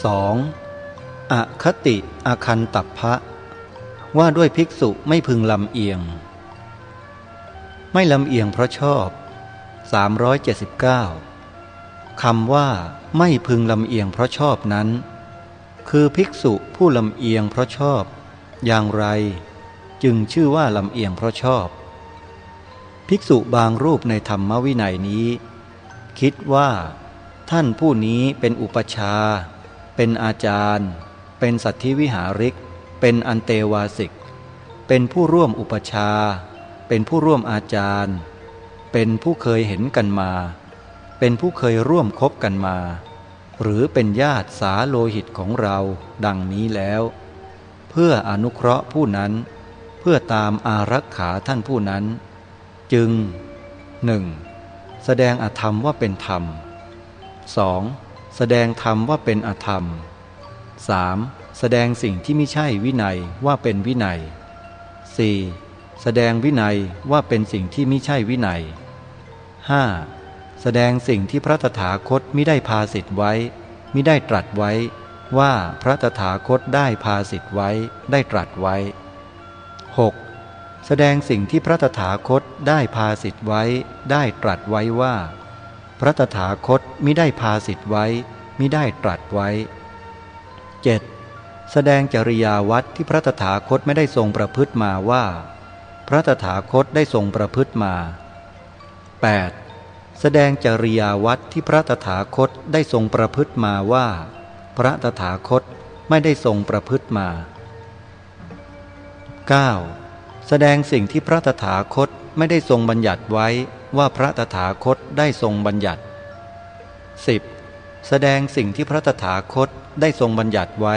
2. อคติอาคันตับพพะว่าด้วยภิกษุไม่พึงลำเอียง ไม่ลำเอียงเพราะชอบ 379 คำว่าไม่พึงลำเอียงเพราะชอบนั้น คือภิกษุผู้ลำเอียงเพราะชอบ อย่างไร จึงชื่อว่าลำเอียงเพราะชอบ ภิกษุบางรูปในธรรมวินัยนี้ คิดว่า ท่านผู้นี้เป็นอุปชา เป็นอาจารย์ เป็นสัตธิวิหาริก เป็นอันเตวาสิก เป็นผู้ร่วมอุปชา เป็นผู้ร่วมอาจารย์ เป็นผู้เคยเห็นกันมา เป็นผู้เคยร่วมคบกันมา หรือเป็นญาติสาโลหิตของเราดังนี้แล้ว เพื่ออนุเคราะห์ผู้นั้น เพื่อตามอารักขาท่านผู้นั้น จึง 1. แสดงอธรรมว่าเป็นธรรม 2. แสดงธรรมว่าเป็นอธรรม 3. แสดงสิ่งที่ไม่ใช่วินัยว่าเป็นวินัย 4. แสดงวินัยว่าเป็นสิ่งที่ไม่ใช่วินัย 5. แสดงสิ่งที่พระตถาคตมิได้พาสิทธไว้มิได้ตรัสไว้ ว่าพระตถาคตได้พาสิทธไว้ได้ตรัสไว้ 6. แสดงสิ่งที่พระตถาคตได้พาสิทธไว้ได้ตรัสไว้ว่า พระตถาคตมิได้พาสิทธไว้มิได้ตรัสไว้ 7. แสดงจริยาวัดที่พระตถาคตไม่ได้ทรงประพฤติมาว่า พระตถาคตได้ทรงประพฤติมา 8. แสดงจริยาวัดที่พระตถาคตได้ทรงประพฤติมาว่า พระตถาคตไม่ได้ทรงประพฤติมา 9. แสดงสิ่งที่พระตถาคตไม่ได้ทรงบัญญัติไว้ ว่าพระตถาคตได้ทรงบัญญัติ 10. แสดงสิ่งที่พระตถาคตได้ทรงบัญญัติไว้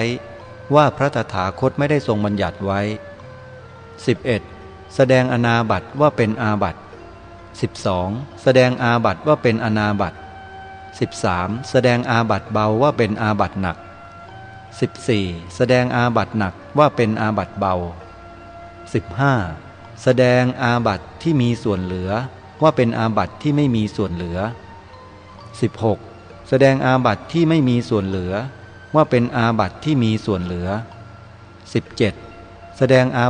ว่าพระตถาคตไม่ได้ทรงบัญญัติไว้ 11. แสดงอนาบัตว่าเป็นอาบัต 12. แสดงอาบัตว่าเป็นอนาบัต 13. แสดงอาบัติเบาว่าเป็นอาบัติหนัก 14. แสดงอาบัติหนักว่าเป็นอาบัติเบา 15. แสดงอาบัติที่มีส่วนเหลือ ว่าเป็นอาบัติที่ไม่มีส่วนเหลือ 16. แสดงอาบัติที่ไม่มีส่วนเหลือ ว่าเป็นอาบัติที่มีส่วนเหลือ 17. แสดงอา